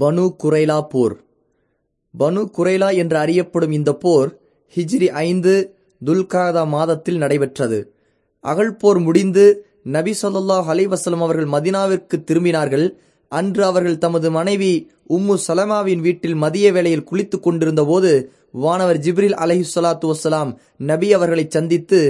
பனு குரைலா போர். பனு குரைலா என்று அறியப்படும் இந்த போர் ஹிஜ்ரி ஐந்து துல்காதா மாதத்தில் நடைபெற்றது. அகழ்போர் முடிந்து நபி சொல்லாஹ் அலைஹி அவர்கள் மதினாவிற்கு திரும்பினார்கள். அன்று அவர்கள் தமது மனைவி உம்மு சலமாவின் வீட்டில் மதிய வேளையில் குளித்துக் கொண்டிருந்த போது வானவர் ஜிப்ரில் அலஹி ஸலாத்து வசலாம் நபி அவர்களை சந்தித்து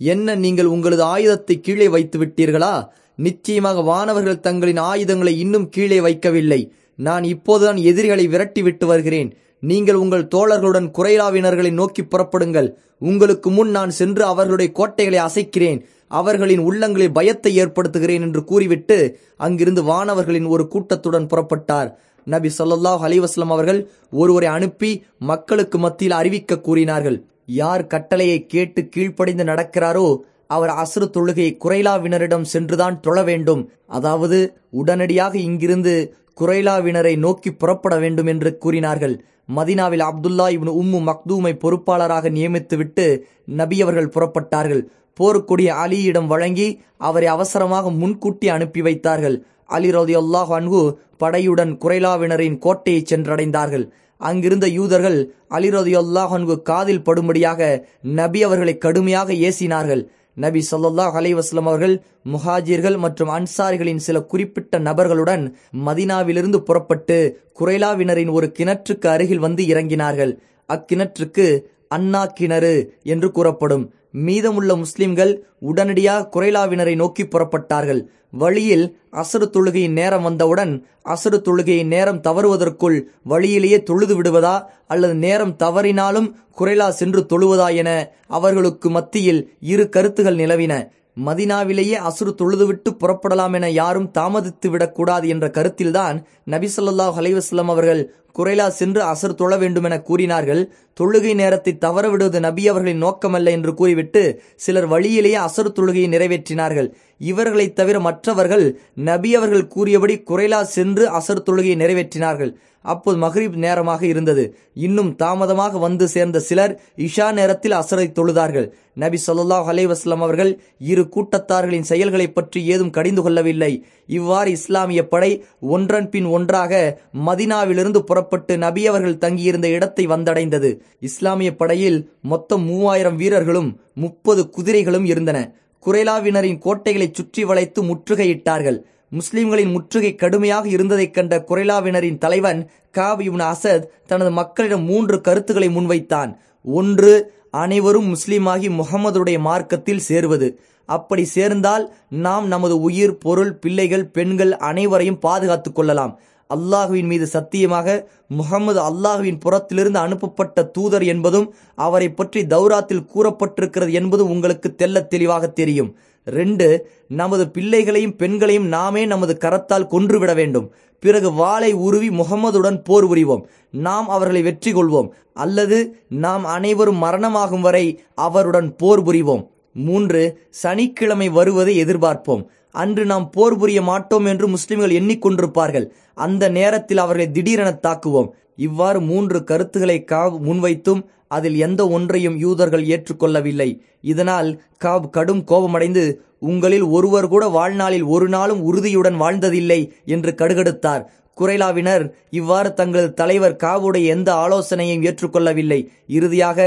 என்ன நீங்கள் உங்களது ஆயுதத்தை கீழே வைத்து விட்டீர்களா? நிச்சயமாக வானவர்கள் தங்களின் ஆயுதங்களை இன்னும் கீழே வைக்கவில்லை. நான் இப்போதுதான் எதிரிகளை விரட்டி விட்டு வருகிறேன். நீங்கள் உங்கள் தோழர்களுடன் குறைலாவினர்களை நோக்கி புறப்படுங்கள். உங்களுக்கு முன் நான் சென்று அவர்களுடைய கோட்டைகளை அசைக்கிறேன். அவர்களின் உள்ளங்களில் பயத்தை ஏற்படுத்துகிறேன் என்று கூறிவிட்டு அங்கிருந்து வானவர்களின் ஒரு கூட்டத்துடன் புறப்பட்டார். நபி ஸல்லல்லாஹு அலைஹி அவர்கள் ஒருவரை அனுப்பி மக்களுக்கு மத்தியில் அறிவிக்க கூறினார்கள். யார் கட்டளையை கேட்டு கீழ்ப்படைந்து நடக்கிறாரோ அவர் அசுறு தொழுகை குறைலாவினரிடம் சென்றுதான் தொழ வேண்டும். அதாவது உடனடியாக இங்கிருந்து குரைலாவினரை நோக்கி புறப்பட வேண்டும் என்று கூறினார்கள். மதினாவில் அப்துல்லா இப்னு உம்மு மக்தூமை பொறுப்பாளராக நியமித்துவிட்டு நபி அவர்கள் புறப்பட்டார்கள். போருக்குடிய அலியிடம் வழங்கி அவரை அவசரமாக முன்கூட்டி அனுப்பி வைத்தார்கள். அலி ரதி அல்லாஹ் படையுடன் குறைலாவினரின் கோட்டையை சென்றடைந்தார்கள். அங்கிருந்த யூதர்கள் அலி ரதி காதில் படும்படியாக நபி அவர்களை கடுமையாக ஏசினார்கள். நபி ஸல்லல்லாஹு அலைவாஸ்லம் அவர்கள் முஹாஜிர்கள் மற்றும் அன்சாரிகளின் சில குறிப்பிட்ட நபர்களுடன் மதினாவிலிருந்து புறப்பட்டு குறைலாவினரின் ஒரு கிணற்றுக்கு அருகில் வந்து இறங்கினார்கள். அக்கிணற்றுக்கு அன்னா கிணறு என்று கூறப்படும். மீதமுள்ள முஸ்லிம்கள் உடனடியாக குறைலாவினரை நோக்கி புறப்பட்டார்கள். வழியில் அசரு தொழுகையின் நேரம் வந்தவுடன் அசரு தொழுகையின் நேரம் தவறுவதற்குள் வழியிலேயே தொழுது விடுவதா அல்லது நேரம் தவறினாலும் குறைலா சென்று தொழுவதா என அவர்களுக்கு மத்தியில் இரு கருத்துகள் நிலவின. மதினாவிலேயே அசுரு தொழுதுவிட்டு புறப்படலாம் என யாரும் தாமதித்து விடக்கூடாது என்ற கருத்தில்தான் நபிசல்லாஹ் அலைவாஸ்லம் அவர்கள் குறைலா சென்று அசர் தொழ வேண்டும் என கூறினார்கள். தொழுகை நேரத்தை தவறவிடுவது நபி அவர்களின் நோக்கமல்ல என்று கூறிவிட்டு சிலர் வழியிலேயே அசர் தொழுகையை நிறைவேற்றினார்கள். இவர்களைத் தவிர மற்றவர்கள் நபி அவர்கள் கூறியபடி குறைலா சென்று அசர் தொழுகையை நிறைவேற்றினார்கள். அப்போது மஹ்ரீப் நேரமாக இருந்தது. இன்னும் தாமதமாக வந்து சேர்ந்த சிலர் இஷா நேரத்தில் அசரை தொழுதார்கள். நபி சொல்லாஹ் அலைவாஸ்லாம் அவர்கள் இரு கூட்டத்தார்களின் செயல்களை பற்றி ஏதும் கடிந்து கொள்ளவில்லை. இவ்வாறு இஸ்லாமிய படை ஒன்றன் பின் ஒன்றாக மதினாவிலிருந்து புறப்பட்டு நபி அவர்கள் தங்கியிருந்த இடத்தை வந்தடைந்தது. இஸ்லாமிய படையில் மொத்தம் மூவாயிரம் வீரர்களும் முப்பது குதிரைகளும் இருந்தன. குறைலாவினரின் கோட்டைகளை சுற்றி வளைத்து முற்றுகையிட்டார்கள். முஸ்லிம்களின் முற்றுகை கடுமையாக இருந்ததைக் கண்ட குறைலாவினரின் தலைவன் காப் இப்னு அசத் தனது மக்களிடம் மூன்று கருத்துக்களை முன்வைத்தான். ஒன்று அனைவரும் முஸ்லீமாகி முகமதுடைய மார்க்கத்தில் சேருவது. அப்படி சேர்ந்தால் நாம் நமது உயிர் பொருள் பிள்ளைகள் பெண்கள் அனைவரையும் பாதுகாத்துக் கொள்ளலாம். அல்லாஹுவின் மீது சத்தியமாக முகமது அல்லாஹுவின் புறத்திலிருந்து அனுப்பப்பட்ட தூதர் என்பதும் அவரை பற்றி தௌராத்தில் கூறப்பட்டிருக்கிறது என்பதும் உங்களுக்கு தெல்ல தெளிவாக தெரியும். ரெண்டு நமது பிள்ளைகளையும் பெண்களையும் நாமே நமது கரத்தால் கொன்றுவிட வேண்டும். பிறகு வாளை உருவி முகமதுடன் போர் புரிவோம். நாம் அவர்களை வெற்றி கொள்வோம். அல்லது நாம் அனைவரும் மரணமாகும் வரை அவருடன் போர் புரிவோம். மூன்று சனிக்கிழமை வருவதை எதிர்பார்ப்போம். அன்று நாம் போர் புரிய மாட்டோம் என்று முஸ்லிம்கள் எண்ணிக்கொண்டிருப்பார்கள். அந்த நேரத்தில் அவர்களை திடீரென தாக்குவோம். இவ்வாறு மூன்று கருத்துக்களை காவ் முன்வைத்தும் அதில் எந்த ஒன்றையும் யூதர்கள் ஏற்றுக்கொள்ளவில்லை. இதனால் காவ் கடும் கோபமடைந்து உங்களில் ஒருவர் கூட வாழ்நாளில் ஒரு நாளும் உறுதியுடன் வாழ்ந்ததில்லை என்று கடுகடுத்தார். குறைலாவினர் இவ்வாறு தங்களது தலைவர் காவுடைய எந்த ஆலோசனையும் ஏற்றுக்கொள்ளவில்லை. இறுதியாக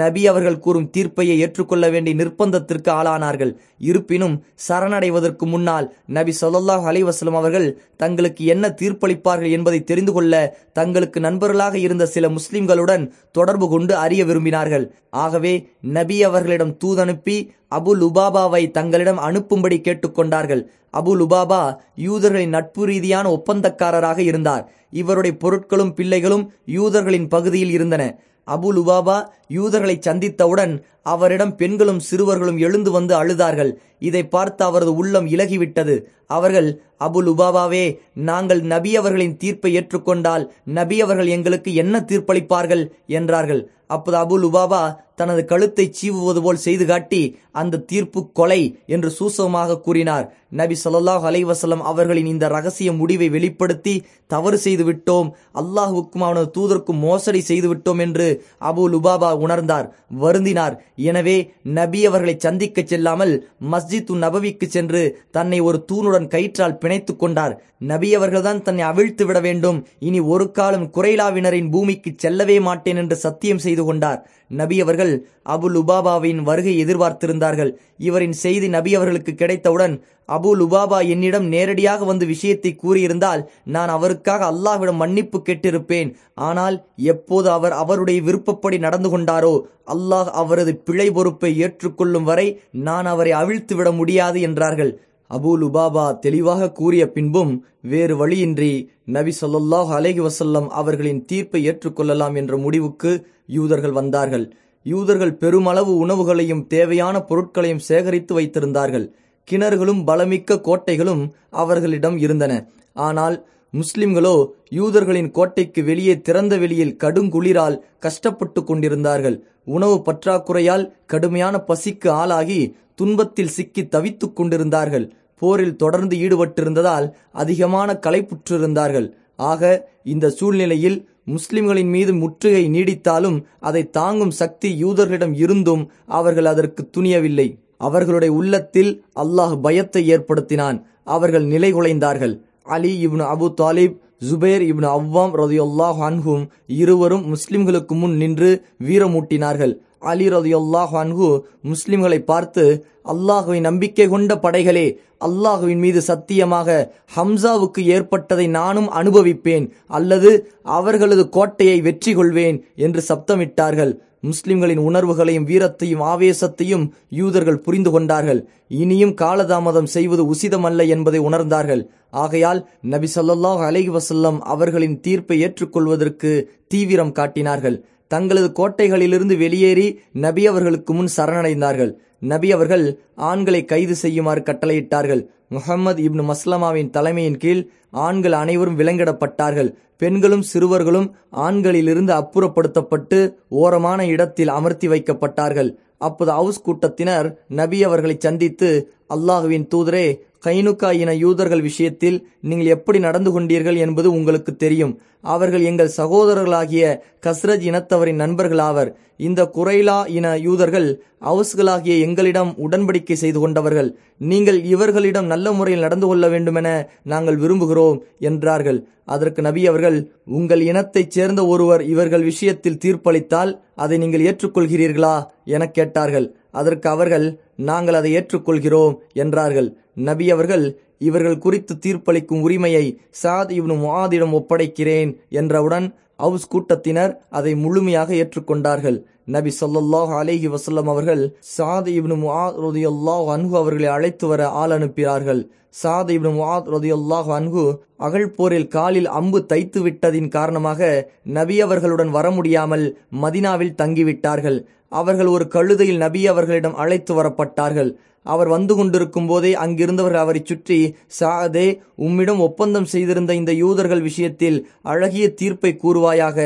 நபி அவர்கள் கூறும் தீர்ப்பையை ஏற்றுக்கொள்ள வேண்டிய நிர்பந்தத்திற்கு ஆளானார்கள். இருப்பினும் சரணடைவதற்கு முன்னால் நபி சொல்லாஹ் அலிவாஸ்லம் அவர்கள் தங்களுக்கு என்ன தீர்ப்பளிப்பார்கள் என்பதை தெரிந்து கொள்ள தங்களுக்கு நண்பர்களாக இருந்த சில முஸ்லிம்களுடன் தொடர்பு கொண்டு அறிய விரும்பினார்கள். ஆகவே நபி அவர்களிடம் தூதனுப்பி அபுல் உபாபாவை தங்களிடம் அனுப்பும்படி கேட்டுக்கொண்டார்கள். அபு லுபாபா யூதர்களின் நட்பு ரீதியான ஒப்பந்தக்காரராக இருந்தார். இவருடைய பொருட்களும் பிள்ளைகளும் யூதர்களின் பகுதியில் இருந்தன. அபு லுபாபா யூதர்களை சந்தித்தவுடன் அவரிடம் பெண்களும் சிறுவர்களும் எழுந்து வந்து அழுதார்கள். இதை பார்த்து அவரது உள்ளம் இலகிவிட்டது. அவர்கள் அபுல் உபாபாவே நாங்கள் நபி அவர்களின் தீர்ப்பை ஏற்றுக்கொண்டால் நபி அவர்கள் எங்களுக்கு என்ன தீர்ப்பளிப்பார்கள்? என்றார்கள். அப்போது அபுல் உபாபா தனது கழுத்தை சீவுவது போல் செய்து காட்டி அந்த தீர்ப்பு கொலை என்று சூசகமாக கூறினார். நபி சொல்லாஹ் அலைவசலம் அவர்களின் இந்த ரகசிய முடிவை வெளிப்படுத்தி தவறு செய்து விட்டோம். அல்லாஹுக்கும் அவனது தூதருக்கும் மோசடி செய்து விட்டோம் என்று அபு லுபாபா உணர்ந்தார் வருந்தினார். எனவே நபி அவர்களை சந்திக்க செல்லாமல் மஸ்ஜித் நபவிக்கு சென்று தன்னை ஒரு தூணுடன் கயிற்றால் பிணைத்துக் கொண்டார். நபி அவர்கள்தான் தன்னை அவிழ்த்து விட வேண்டும். இனி ஒரு காலம் குறைலாவினரின் பூமிக்கு செல்லவே மாட்டேன் என்று சத்தியம் செய்து கொண்டார். நபி அவர்கள் அபுல் உபாபாவின் வருகை எதிர்பார்த்திருந்தார்கள். இவரின் செய்தி நபி அவர்களுக்கு கிடைத்தவுடன் அபு லுபாபா என்னிடம் நேரடியாக வந்து விஷயத்தை கூறியிருந்தால் நான் அவருக்காக அல்லாஹ்விடம் மன்னிப்பு கேட்டிருப்பேன். ஆனால் எப்போது அவர் அவருடைய விருப்பப்படி நடந்து கொண்டாரோ அல்லாஹ் அவரது பிழை பொறுப்பை ஏற்றுக்கொள்ளும் வரை நான் அவரை அவிழ்த்து விட முடியாது என்றார்கள். அபு லுபாபா தெளிவாக கூறிய பின்பும் வேறு வழியின்றி நபி சொல்லாஹ் அலேஹி வசல்லம் அவர்களின் தீர்ப்பை ஏற்றுக்கொள்ளலாம் என்ற முடிவுக்கு யூதர்கள் வந்தார்கள். யூதர்கள் பெருமளவு உணவுகளையும் தேவையான பொருட்களையும் சேகரித்து வைத்திருந்தார்கள். கிணறுகளும் பலமிக்க கோட்டைகளும் அவர்களிடம் இருந்தன. ஆனால் முஸ்லிம்களோ யூதர்களின் கோட்டைக்கு வெளியே திறந்த வெளியில் கடுங்குளிரால் கஷ்டப்பட்டு கொண்டிருந்தார்கள். உணவு பற்றாக்குறையால் கடுமையான பசிக்கு ஆளாகி துன்பத்தில் சிக்கி தவித்துக் கொண்டிருந்தார்கள். போரில் தொடர்ந்து ஈடுபட்டிருந்ததால் அதிகமான களைப்புற்றிருந்தார்கள். ஆக இந்த சூழ்நிலையில் முஸ்லிம்களின் மீது முற்றுகை நீடித்தாலும் அதை தாங்கும் சக்தி யூதர்களிடம் இருந்தும் அவர்கள் அதற்கு துணியவில்லை. அவர்களுடைய உள்ளத்தில் அல்லாஹ் பயத்தை ஏற்படுத்தினான். அவர்கள் நிலை குலைந்தார்கள் அலி இப்னு அபு தாலிப் ஜுபேர் இப்னு அவ்வாம் ரதியுல்லாஹ் அன்ஹும் இருவரும் முஸ்லிம்களுக்கு முன் நின்று வீரமூட்டினார்கள். அலி ரதியுல்லாஹ் அன்ஹு முஸ்லிம்களை பார்த்து அல்லாஹுவின் நம்பிக்கை கொண்ட படைகளே அல்லாஹுவின் மீது சத்தியமாக ஹம்சாவுக்கு ஏற்பட்டதை நானும் அனுபவிப்பேன். அல்லது அவர்களது கோட்டையை வெற்றி கொள்வேன் என்று சப்தமிட்டார்கள். முஸ்லிம்களின் உணர்வுகளையும் வீரத்தையும் ஆவேசத்தையும் யூதர்கள் புரிந்து கொண்டார்கள். இனியும் காலதாமதம் செய்வது உசிதமல்ல என்பதை உணர்ந்தார்கள். ஆகையால் நபி சொல்லாஹ் அலைஹி வசல்லம் அவர்களின் தீர்ப்பை ஏற்றுக்கொள்வதற்கு தீவிரம் காட்டினார்கள். தங்களது கோட்டைகளிலிருந்து வெளியேறி நபி அவர்களுக்கு முன் சரணடைந்தார்கள். நபி அவர்கள் ஆண்களை கைது செய்யுமாறு கட்டளையிட்டார்கள். முகமது இப்னு மஸ்லமாவின் தலைமையின் கீழ் ஆண்கள் அனைவரும் விலங்கிடப்பட்டார்கள். பெண்களும் சிறுவர்களும் ஆண்களிலிருந்து அப்புறப்படுத்தப்பட்டு ஓரமான இடத்தில் அமர்த்தி வைக்கப்பட்டார்கள். அப்போது அவுஸ் கூட்டத்தினர் நபி அவர்களை சந்தித்து அல்லாஹுவின் தூதரே கைனுக்கா இன யூதர்கள் விஷயத்தில் நீங்கள் எப்படி நடந்து கொண்டீர்கள் என்பது உங்களுக்கு தெரியும். அவர்கள் எங்கள் சகோதரர்களாகிய கஸ்ரஜ் இனத்தவரின் நண்பர்களாவர் இந்த குறைலா இன யூதர்கள் அவுஸ்களாகிய எங்களிடம் உடன்படிக்கை செய்து கொண்டவர்கள். நீங்கள் இவர்களிடம் நல்ல முறையில் நடந்து கொள்ள வேண்டுமென நாங்கள் விரும்புகிறோம் என்றார்கள். அதற்கு நபி அவர்கள் உங்கள் இனத்தைச் சேர்ந்த ஒருவர் இவர்கள் விஷயத்தில் தீர்ப்பளித்தால் அதை நீங்கள் ஏற்றுக்கொள்கிறீர்களா? என கேட்டார்கள். அதற்கு அவர்கள் நாங்கள் அதை ஏற்றுக்கொள்கிறோம் என்றார்கள். நபி அவர்கள் இவர்கள் குறித்து தீர்ப்பளிக்கும் உரிமையை சாத் இப்னு முஆதிடம் ஒப்படைக்கிறேன் என்றவுடன் அவுஸ் கூட்டத்தினர் அதை முழுமையாக ஏற்றுக்கொண்டார்கள். நபி சொல்லாஹ் அலேஹி வசல்லம் அவர்கள் சாத் இப்னு முஆத் ரதியுல்லாஹ் அன்ஹு அவர்களை அழைத்து வர ஆள் அனுப்பினார்கள். சாத் இப்னு முஆத் ரதியுல்லாஹ் அன்ஹு அகழ் போரில் காலில் அம்பு தைத்து விட்டதின் காரணமாக நபி அவர்களுடன் வர முடியாமல் மதினாவில் தங்கிவிட்டார்கள். அவர்கள் ஒரு கழுதையில் நபி அவர்களிடம் அழைத்து வரப்பட்டார்கள். அவர் வந்து கொண்டிருக்கும் போதே அங்கிருந்தவர்கள் அவரை சுற்றி சாதே உம்மிடம் ஒப்பந்தம் செய்திருந்த இந்த யூதர்கள் விஷயத்தில் அழகிய தீர்ப்பை கூறுவாயாக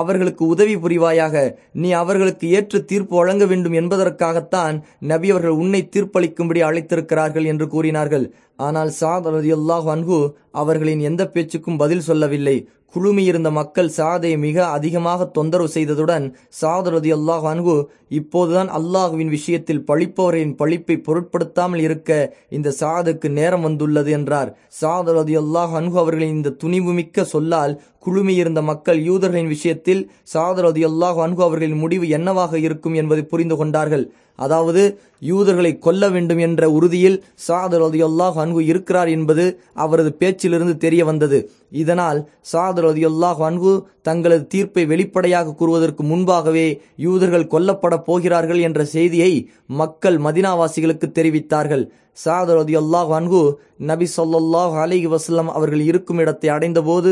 அவர்களுக்கு உதவி புரிவாயாக நீ அவர்களுக்கு ஏற்று தீர்ப்பு வழங்க வேண்டும் என்பதற்காகத்தான் நபி அவர்கள் உன்னை தீர்ப்பளிக்கும்படி அழைத்திருக்கிறார்கள் என்று கூறினார்கள். ஆனால் சாத் அல்லாஹ் அன்கு அவர்களின் எந்த பேச்சுக்கும் பதில் சொல்லவில்லை. குழுமியிருந்த மக்கள் சாதை மிக அதிகமாக தொந்தரவு செய்ததுடன் சாத் ரதி அல்லாஹ் அன்ஹு இப்போதுதான் அல்லாஹுவின் விஷயத்தில் பழிப்பவரின் பழிப்பை பொருட்படுத்தாமல் இருக்க இந்த சாதுக்கு நேரம் வந்துள்ளது என்றார். சாத் ரதி அல்லாஹ் அன்ஹு அவர்களின் இந்த துணிவுமிக்க சொல்லால் குழுமியிருந்த மக்கள் யூதர்களின் விஷயத்தில் சாத் ரதி அல்லாஹ் அன்ஹு அவர்களின் முடிவு என்னவாக இருக்கும் என்பதை புரிந்து கொண்டார்கள். அதாவது யூதர்களை கொல்ல வேண்டும் என்ற உறுதியில் சாத் அல்லாஹ் அன்ஹு இருக்கிறார் என்பது அவரது பேச்சிலிருந்து தெரிய வந்தது இதனால் சாத் அல்லாஹ் அன்கு தங்களது தீர்ப்பை வெளிப்படையாக கூறுவதற்கு முன்பாகவே யூதர்கள் கொல்லப்பட போகிறார்கள் என்ற செய்தியை மக்கள் மதினாவாசிகளுக்கு தெரிவித்தார்கள். சாதரதி அல்லாஹ் அன்கு நபி சொல்லாஹ் அலிஹி வசல்லம் அவர்கள் இருக்கும் இடத்தை அடைந்தபோது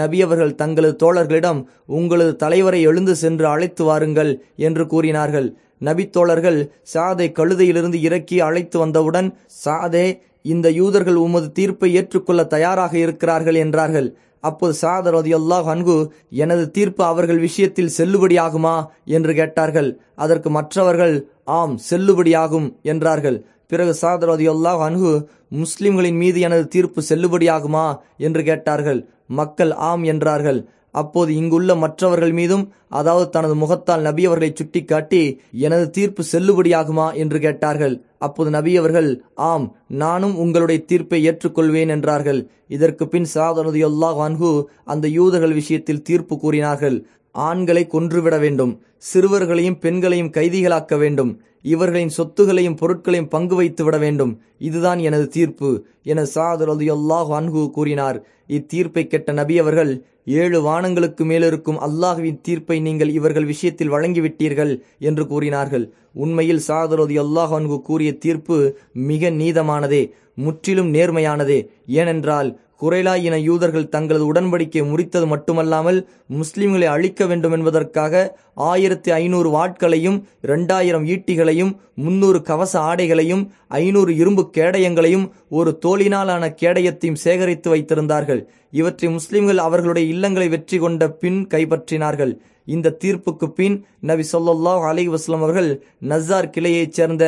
நபி அவர்கள் தங்களது தோழர்களிடம் உங்களது தலைவரை எழுந்து சென்று அழைத்து வாருங்கள் என்று கூறினார்கள். நபி தோழர்கள் சாதை கழுதையிலிருந்து இறக்கி அழைத்து வந்தவுடன் சாதே இந்த யூதர்கள் உமது தீர்ப்பை ஏற்றுக்கொள்ள தயாராக இருக்கிறார்கள் என்றார்கள். அப்போது சாதர் அல்லாஹ் அன்கு எனது தீர்ப்பு அவர்கள் விஷயத்தில் செல்லுபடியாகுமா? என்று கேட்டார்கள். அதற்கு மற்றவர்கள் ஆம் செல்லுபடியாகும் என்றார்கள். பிறகு சாதர் அல்லாஹ் அன்கு முஸ்லிம்களின் மீது எனது தீர்ப்பு செல்லுபடியாகுமா? என்று கேட்டார்கள். மக்கள் ஆம் என்றார்கள். அப்போது இங்குள்ள மற்றவர்கள் மீதும் அதாவது தனது முகத்தால் நபி அவர்களை சுட்டிக்காட்டி எனது தீர்ப்பு செல்லுபடியாகுமா என்று கேட்டார்கள். அப்போது நபி அவர்கள் ஆம் நானும் உங்களுடைய தீர்ப்பை ஏற்றுக்கொள்வேன் என்றார்கள். இதற்கு பின் சாதனது எல்லா வான்கு அந்த யூதர்கள் விஷயத்தில் தீர்ப்பு கூறினார்கள். ஆண்களை கொன்றுவிட வேண்டும். சிறுவர்களையும் பெண்களையும் கைதிகளாக்க வேண்டும். இவர்களின் சொத்துகளையும் பொருட்களையும் பங்கு வைத்து விட வேண்டும். இதுதான் எனது தீர்ப்பு என சாதர் அல்லாஹ் அன்ஹு கூறினார். இத்தீர்ப்பை கெட்ட நபி அவர்கள் ஏழு வானங்களுக்கு மேலிருக்கும் அல்லாஹுவின் தீர்ப்பை நீங்கள் இவர்கள் விஷயத்தில் வழங்கிவிட்டீர்கள் என்று கூறினார்கள். உண்மையில் சாதரது அல்லாஹ் அன்கு கூறிய தீர்ப்பு மிக நீதமானதே முற்றிலும் நேர்மையானதே. ஏனென்றால் குறைலா இன யூதர்கள் தங்களது உடன்படிக்கை முறித்தது மட்டுமல்லாமல் முஸ்லிம்களை அழிக்க வேண்டும் என்பதற்காக ஆயிரத்தி ஐநூறு வாட்களையும் இரண்டாயிரம் ஈட்டிகளையும் முன்னூறு கவச ஆடைகளையும் ஐநூறு இரும்பு கேடயங்களையும் ஒரு தோளினாலான கேடயத்தையும் சேகரித்து வைத்திருந்தார்கள். இவற்றை முஸ்லிம்கள் அவர்களுடைய இல்லங்களை வெற்றி கொண்ட பின் கைப்பற்றினார்கள். இந்த தீர்ப்புக்கு பின் நபி சொல்லாஹ் அலி வஸ்லம் அவர்கள் நசார் கிளையைச் சேர்ந்த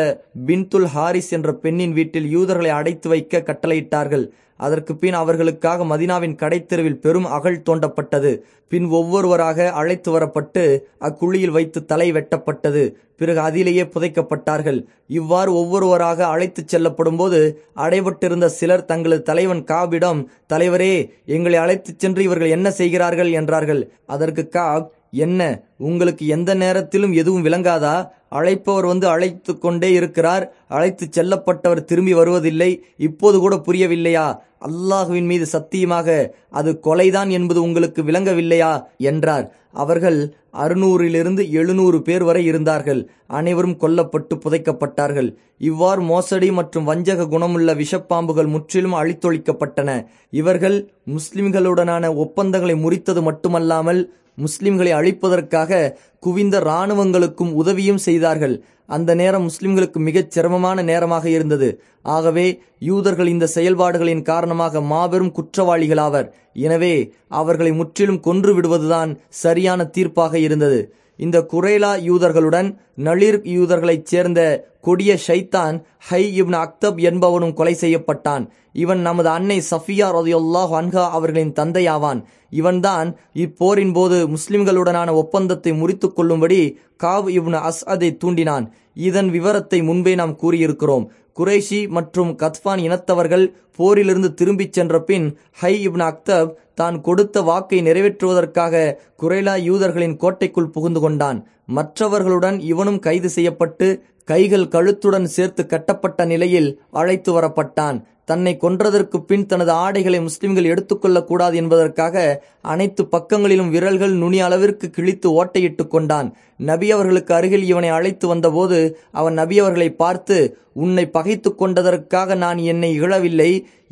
பின்துல் ஹாரிஸ் என்ற பெண்ணின் வீட்டில் யூதர்களை அடைத்து வைக்க கட்டளையிட்டார்கள். அதற்கு பின் அவர்களுக்காக மதினாவின் கடைத்தெருவில் பெரும் அகழ் தோண்டப்பட்டது. பின் ஒவ்வொருவராக அழைத்து வரப்பட்டு அக்குழியில் வைத்து தலை வெட்டப்பட்டது. பிறகு அதிலேயே புதைக்கப்பட்டார்கள். இவ்வாறு ஒவ்வொருவராக அழைத்துச் செல்லப்படும் போது அடைபட்டிருந்த சிலர் தங்களது தலைவன் காபிடம் தலைவரே எங்களை அழைத்துச் சென்று இவர்கள் என்ன செய்கிறார்கள்? என்றார்கள். அதற்கு காப் என்ன உங்களுக்கு எந்த நேரத்திலும் எதுவும் விளங்காதா? அழைப்பவர் வந்து அழைத்து கொண்டே இருக்கிறார். அழைத்து செல்லப்பட்டவர் திரும்பி வருவதில்லை. இப்போது கூட புரியவில்லையா? அல்லாஹுவின் மீது சத்தியமாக அது கொலைதான் என்பது உங்களுக்கு விளங்கவில்லையா? என்றார். அவர்கள் அறுநூறிலிருந்து எழுநூறு பேர் வரை இருந்தார்கள். அனைவரும் கொல்லப்பட்டு புதைக்கப்பட்டார்கள். இவ்வாறு மோசடி மற்றும் வஞ்சக குணமுள்ள விஷப்பாம்புகள் முற்றிலும் அழித்தொழிக்கப்பட்டன. இவர்கள் முஸ்லிம்களுடனான ஒப்பந்தங்களை முறித்தது மட்டுமல்லாமல் முஸ்லிம்களை அழிப்பதற்காக குவிந்த இராணுவங்களுக்கும் உதவியும் செய்தார்கள். அந்த நேரம் முஸ்லிம்களுக்கு மிகச் சிரமமான நேரமாக இருந்தது. ஆகவே யூதர்கள் இந்த செயல்பாடுகளின் காரணமாக மாபெரும் குற்றவாளிகளாவர். எனவே அவர்களை முற்றிலும் கொன்று விடுவதுதான் சரியான தீர்ப்பாக இருந்தது. இந்த குரேலா யூதர்களுடன் நளிர் யூதர்களைச் சேர்ந்த கொடிய ஷைத்தான் ஹை இப்ன் அக்தப் என்பவனும் கொலை செய்யப்பட்டான். இவன் நமது அன்னை சஃபியா ரதியுல்லாஹ் ஹன்ஹா அவர்களின் தந்தையாவான். இவன்தான் இப்போரின் போது முஸ்லிம்களுடனான ஒப்பந்தத்தை முறித்து கொள்ளும்படி காவ் இப்னு அஸ்அதை தூண்டினான். இதன் விவரத்தை முன்பே நாம் கூறியிருக்கிறோம். குறைஷி மற்றும் கத்பான் இனத்தவர்கள் போரிலிருந்து திரும்பிச் சென்ற பின் ஹை இப்ன அக்தப் தான் கொடுத்த வாக்கை நிறைவேற்றுவதற்காக குறைலா யூதர்களின் கோட்டைக்குள் புகுந்து கொண்டான். மற்றவர்களுடன் இவனும் கைது செய்யப்பட்டு கைகள் கழுத்துடன் சேர்த்து கட்டப்பட்ட நிலையில் அழைத்து வரப்பட்டான். தன்னை கொன்றதற்கு பின் தனது ஆடைகளை முஸ்லிம்கள் எடுத்துக்கொள்ளக் கூடாது என்பதற்காக அனைத்து பக்கங்களிலும் விரல்கள் நுனி அளவிற்கு கிழித்து ஓட்டையிட்டு கொண்டான். நபி அவர்களுக்கு அருகில் இவனை அழைத்து வந்தபோது அவன் நபி அவர்களை பார்த்து உன்னை பகைத்து கொண்டதற்காக நான் என்னை இழவில்லை.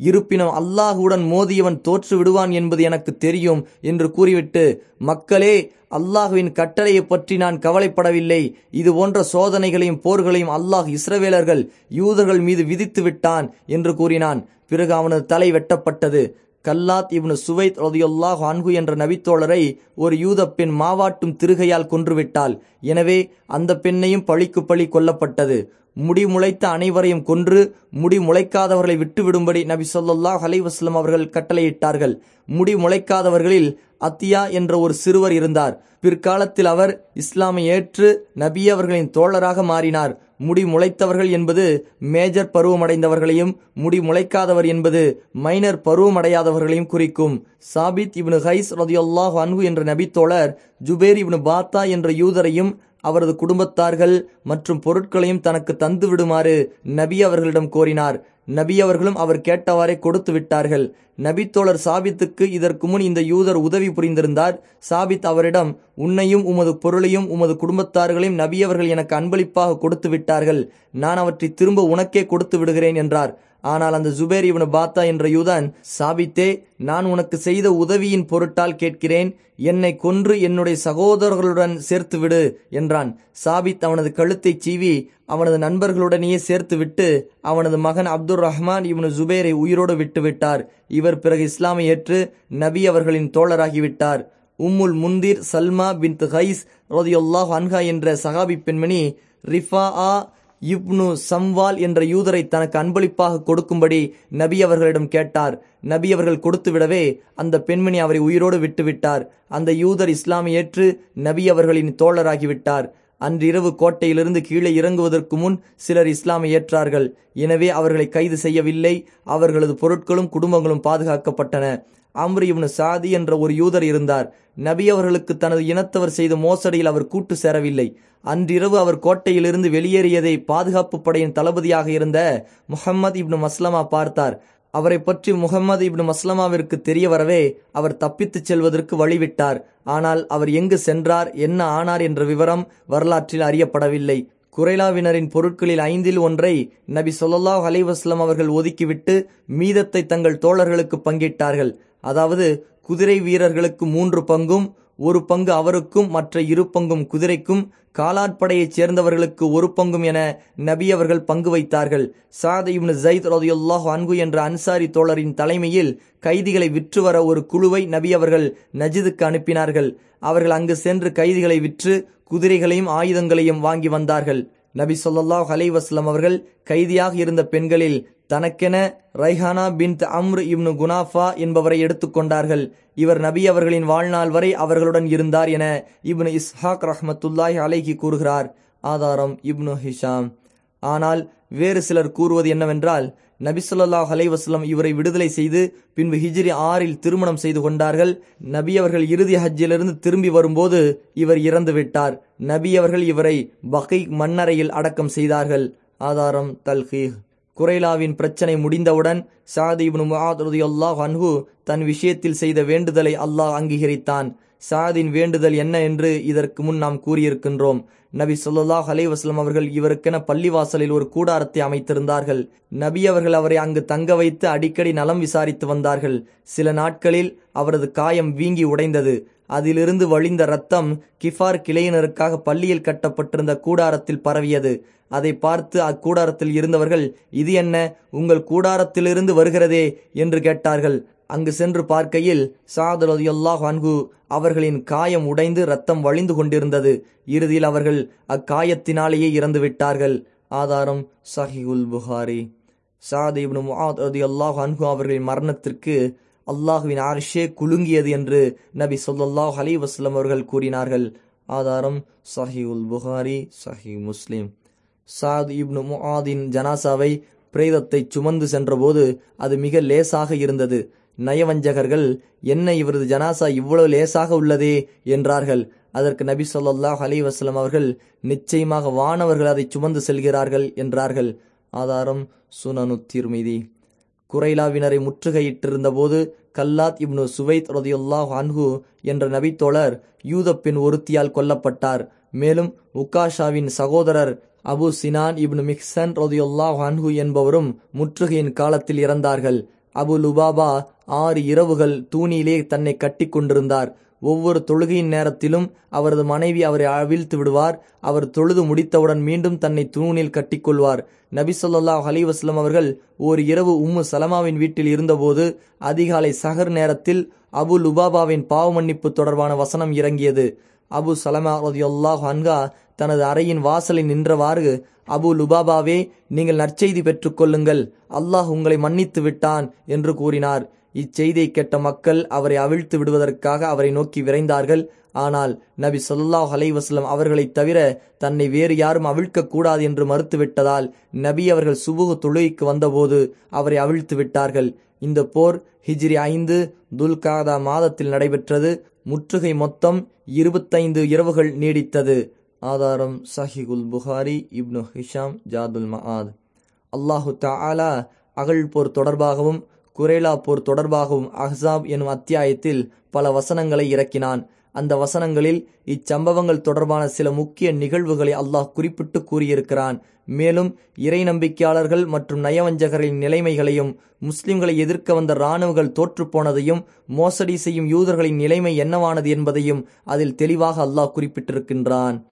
இருப்பினும் அல்லாஹுடன் மோதியவன் தோற்று விடுவான் என்பது எனக்கு தெரியும் என்று கூறிவிட்டு மக்களே அல்லாஹுவின் கட்டளையை பற்றி நான் கவலைப்படவில்லை. இது போன்ற சோதனைகளையும் போர்களையும் அல்லாஹ் இஸ்ரவேலர்கள் யூதர்கள் மீது விதித்து விட்டான் என்று கூறினான். பிறகு அவனது தலை வெட்டப்பட்டது. கல்லாத் இப்னு சுவைத் ரதியுல்லாஹ் அன்கு என்ற நபித்தோழரை ஒரு யூத பெண் மாவாட்டும் திருகையால் கொன்றுவிட்டாள். எனவே அந்த பெண்ணையும் பழிக்கு பழி கொல்லப்பட்டது. முடி முளைத்த அனைவரையும் கொன்று முடி முளைக்காதவர்களை விட்டுவிடும்படி நபி சொல்லாஹ் அலைவாஸ்லம் அவர்கள் கட்டளையிட்டார்கள். முடி முளைக்காதவர்களில் அத்தியா என்ற ஒரு சிறுவர் இருந்தார். பிற்காலத்தில் அவர் இஸ்லாமை ஏற்று நபி அவர்களின் தோழராக மாறினார். முடி முளைத்தவர்கள் என்பது மேஜர் பருவமடைந்தவர்களையும் முடி முளைக்காதவர் என்பது மைனர் பருவமடையாதவர்களையும் குறிக்கும். சாபித் இப்னு ஹைஸ் ரதியுல்லாஹ் அன்ஹு என்ற நபித்தோழர் ஜுபேர் இப்னு பாத்தா என்ற யூதரையும் அவரது குடும்பத்தார்கள் மற்றும் பொருட்களையும் தனக்கு தந்து விடுமாறு நபி அவர்களிடம் கோரினார். நபி அவர்களும் அவர் கேட்டவாறே கொடுத்து விட்டார்கள். நபித்தோழர் சாபித்துக்கு இதற்கு முன் இந்த யூதர் உதவி புரிந்திருந்தார். சாபித் அவரிடம் உன்னையும் உமது பொருளையும் உமது குடும்பத்தார்களையும் நபியவர்கள் எனக்கு அன்பளிப்பாக கொடுத்து விட்டார்கள். நான் அவற்றை திரும்ப உனக்கே கொடுத்து விடுகிறேன் என்றார். ஆனால் அந்த ஜுபேர் இவனு பாத்தா என்ற யூதன் சாபித்தே நான் உனக்கு செய்த உதவியின் பொருட்டால் கேட்கிறேன். என்னை கொன்று என்னுடைய சகோதரர்களுடன் சேர்த்து விடு என்றான். சாபித் அவனது கழுத்தை சீவி அவனது நண்பர்களுடனேயே சேர்த்து விட்டு அவனது மகன் அப்துல் ரஹ்மான் இவனு ஜுபேரை உயிரோடு விட்டுவிட்டார். இவர் பிறகு இஸ்லாமை ஏற்று நபி அவர்களின் தோழராகிவிட்டார். உம்முல் முந்திர் சல்மா பின் ஹைஸ் ரோதியுல்லாஹ் அன்ஹா என்ற சகாபி பெண்மணி ரிஃபா ஆ இப்னு சம்வால் என்ற யூதரை தனக்கு அன்பளிப்பாக கொடுக்கும்படி நபி அவர்களிடம் கேட்டார். நபி அவர்கள் கொடுத்துவிடவே அந்த பெண்மணி அவரை உயிரோடு விட்டுவிட்டார். அந்த யூதர் இஸ்லாமை ஏற்று நபி அவர்களின் தோழராகிவிட்டார் அன்றிரவு கோட்டையிலிருந்து கீழே இறங்குவதற்கு முன் சிலர் இஸ்லாமை ஏற்றார்கள். எனவே அவர்களை கைது செய்யவில்லை. அவர்களது பொருட்களும் குடும்பங்களும் பாதுகாக்கப்பட்டன. அம்ரு இப்னு சாதி என்ற ஒரு யூதர் இருந்தார். நபி அவர்களுக்கு தனது இனத்தவர் செய்த மோசடியில் அவர் கூட்டு சேரவில்லை. அன்றிரவு அவர் கோட்டையிலிருந்து வெளியேறியதை பாதுகாப்பு படையின் தளபதியாக இருந்த முகமது இப்னு மஸ்லமா பார்த்தார். அவரை பற்றி முகமது இப்னு மஸ்லமாவிற்கு தெரிய வரவே அவர் தப்பித்துச் செல்வதற்கு வழிவிட்டார். ஆனால் அவர் எங்கு சென்றார் என்ன ஆனார் என்ற விவரம் வரலாற்றில் அறியப்படவில்லை. குறைலாவினரின் பொருட்களில் ஐந்தில் ஒன்றை நபி சொல்லாஹ் அலைவாஸ்லம் அவர்கள் ஒதுக்கிவிட்டு மீதத்தை தங்கள் தோழர்களுக்கு பங்கிட்டார்கள். அதாவது குதிரை வீரர்களுக்கு மூன்று பங்கும் ஒரு பங்கு அவருக்கும் மற்ற இரு பங்கும் குதிரைக்கும் காலாட்படையைச் சேர்ந்தவர்களுக்கு ஒரு பங்கும் என நபி அவர்கள் பங்கு வைத்தார்கள். சாத் இப்னு ஜயித் ரதியுல்லாஹ் அன்கு என்ற அன்சாரி தோழரின் தலைமையில் கைதிகளை விற்று வர ஒரு குழுவை நபி அவர்கள் நஜிதுக்கு அனுப்பினார்கள். அவர்கள் அங்கு சென்று கைதிகளை விற்று குதிரைகளையும் ஆயுதங்களையும் வாங்கி வந்தார்கள். நபி சொல்லாஹ் அலைவாஸ்லம் அவர்கள் கைதியாக இருந்த பெண்களில் தனக்கென ரைஹானா பின் அம்ரு இப்னு குனாஃபா என்பவரை எடுத்துக்கொண்டார்கள். இவர் நபி அவர்களின் வாழ்நாள் வரை அவர்களுடன் இருந்தார் என இப்னு இஸ்ஹாக் ரஹமத்துல்லாஹி அலைகி கூறுகிறார். ஆதாரம் இப்னு ஹிஷாம். ஆனால் வேறு சிலர் கூறுவது என்னவென்றால் நபிசுல்லாஹ் அலைவாஸ்லம் இவரை விடுதலை செய்து பின்பு ஹிஜ்ரி ஆறில் திருமணம் செய்து கொண்டார்கள். நபி அவர்கள் இறுதி ஹஜ்ஜிலிருந்து திரும்பி வரும்போது இவர் இறந்து விட்டார். நபி அவர்கள் இவரை பகை மண்ணறையில் அடக்கம் செய்தார்கள். ஆதாரம் தல்ஹீஹ். குரைலாவின் பிரச்சனை முடிந்தவுடன் சாதி இப்னு முஆத் ரலியல்லாஹு அன்ஹு தன் விஷயத்தில் செய்த வேண்டுதலை அல்லாஹ் அங்கீகரித்தான். சாதின் வேண்டுதல் என்ன என்று இதற்கு முன் நாம் கூறியிருக்கின்றோம். நபி சொல்லாஹ் அலைவாஸ்லம் அவர்கள் இவருக்கென பள்ளிவாசலில் ஒரு கூடாரத்தை அமைத்திருந்தார்கள். நபி அவர்கள் அவரை அங்கு தங்க வைத்து அடிக்கடி நலம் விசாரித்து வந்தார்கள். சில நாட்களில் அவரது காயம் வீங்கி உடைந்தது. அதிலிருந்து வழிந்த ரத்தம் கிஃபார் கிளையினருக்காக பள்ளியில் கட்டப்பட்டிருந்த கூடாரத்தில் பரவியது. அதை பார்த்து அக்கூடாரத்தில் இருந்தவர்கள் இது என்ன? உங்கள் கூடாரத்திலிருந்து வருகிறதே? என்று கேட்டார்கள். அங்கு சென்று பார்க்கையில் சாதரதியல்லாஹ் அன்கு அவர்களின் காயம் உடைந்து ரத்தம் வழிந்து கொண்டிருந்தது. இறுதியில் அவர்கள் அக்காயத்தினாலேயே இறந்து விட்டார்கள். ஆதாரம் சஹிகுல் புகாரி. சாத் இப்னு முஆத் அன்ஹு அவர்களின் மரணத்திற்கு அல்லாஹுவின் ஆர்ஷே குலுங்கியது என்று நபி சொல்லாஹ் அலி வஸ்லம் அவர்கள் கூறினார்கள். ஆதாரம் சஹி உல் புகாரி சஹி முஸ்லிம். சாத் இப்னு முஆதின் ஜனாசாவை பிரேதத்தை சுமந்து சென்றபோது அது மிக லேசாக இருந்தது. நயவஞ்சகர்கள் என்ன இவரது ஜனாசா இவ்வளவு லேசாக உள்ளதே என்றார்கள். அதற்கு நபி சொல்லாஹ் அலி வஸ்லம் அவர்கள் நிச்சயமாக வானவர்கள் அதை சுமந்து செல்கிறார்கள் என்றார்கள். ஆதாரம் சுனனு திருமிதி. குறைலாவினரை முற்றுகையிட்டிருந்த போது கல்லாத் இப்னு சுவைத் ரதியுல்லாஹ் அன்ஹு என்ற நபித்தோழர் யூதப்பின் பெண் ஒருத்தியால் கொல்லப்பட்டார். மேலும் உக்காஷாவின் சகோதரர் அபு சினான் இப்னு மிக்சன் ரதியுல்லாஹ் அன்ஹு என்பவரும் முற்றுகையின் காலத்தில் இறந்தார்கள். அபு லுபாபா ஆறு இரவுகள் தூணிலே தன்னை கட்டி கொண்டிருந்தார். ஒவ்வொரு தொழுகையின் நேரத்திலும் அவரது மனைவி அவரை அவிழ்த்து விடுவார். அவர் தொழுது முடித்தவுடன் மீண்டும் தன்னை தூணில் கட்டிக்கொள்வார். நபி சொல்லாஹ் அலிவாஸ்லம் அவர்கள் ஓர் இரவு உம்மு சலமாவின் வீட்டில் இருந்தபோது அதிகாலை சஹர் நேரத்தில் அபு லுபாபாவின் பாவ மன்னிப்பு தொடர்பான வசனம் இறங்கியது. அபு சலமா ரதியுல்லாஹ் அன்கா தனது அறையின் வாசலில் நின்றவாறு அபு லுபாபாவே நீங்கள் நற்செய்தி பெற்றுக்கொள்ளுங்கள். அல்லாஹ் உங்களை மன்னித்து விட்டான் என்று கூறினார். இச்செய்தியை கேட்ட மக்கள் அவரை அவிழ்த்து விடுவதற்காக அவரை நோக்கி விரைந்தார்கள். ஆனால் நபி சொல்லாஹ் அலைவாஸ்லம் அவர்களைத் தவிர தன்னை வேறு யாரும் அவிழ்க்க கூடாது என்று மறுத்துவிட்டதால் நபி அவர்கள் சுபுகு தொழுகைக்கு வந்தபோது அவரை அவிழ்த்து விட்டார்கள். இந்த போர் ஹிஜ்ரி ஐந்து துல்காதா மாதத்தில் நடைபெற்றது. முற்றுகை மொத்தம் இருபத்தைந்து இரவுகள் நீடித்தது. ஆதாரம் சஹிகுல் புகாரி இப்னு ஹிஷாம் ஜாதுல் மஹாத் அல்லாஹு தாலா அகழ் போர் தொடர்பாகவும் குரேலா போர் தொடர்பாகவும் அஹ்சாப் எனும் அத்தியாயத்தில் பல வசனங்களை இறக்கினான். அந்த வசனங்களில் இச்சம்பவங்கள் தொடர்பான சில முக்கிய நிகழ்வுகளை அல்லாஹ் குறிப்பிட்டு கூறியிருக்கிறான். மேலும் இறை நம்பிக்கையாளர்கள் மற்றும் நயவஞ்சகரின் நிலைமைகளையும் முஸ்லிம்களை எதிர்க்க வந்த இராணுவங்கள் தோற்றுப்போனதையும் மோசடி செய்யும் யூதர்களின் நிலைமை என்னவானது என்பதையும் அதில் தெளிவாக அல்லாஹ் குறிப்பிட்டிருக்கின்றான்.